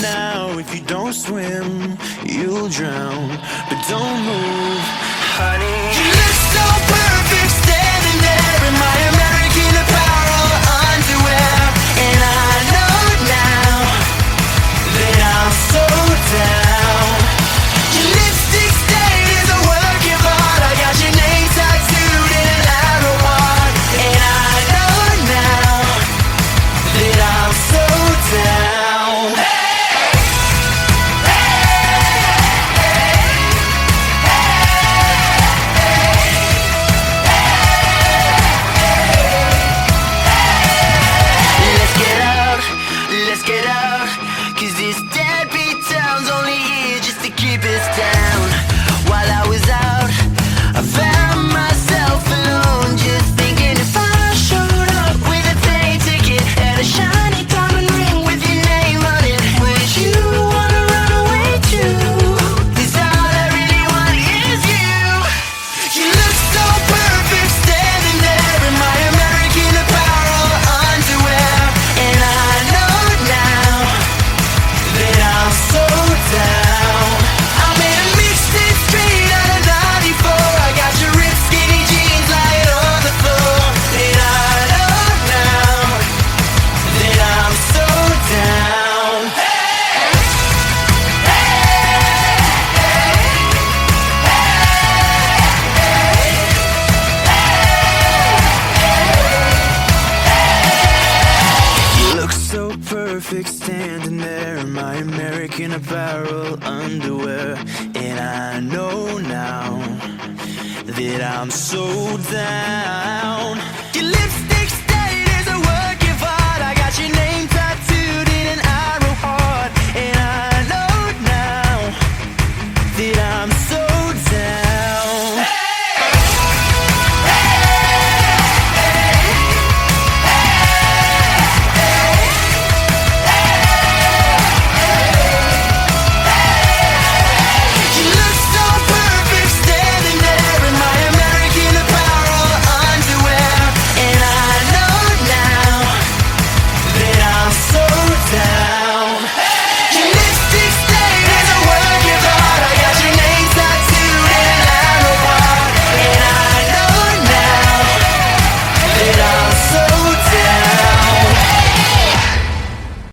now. If you don't swim, you'll drown. But don't move. perfect standing there in my American apparel underwear. And I know now that I'm so down.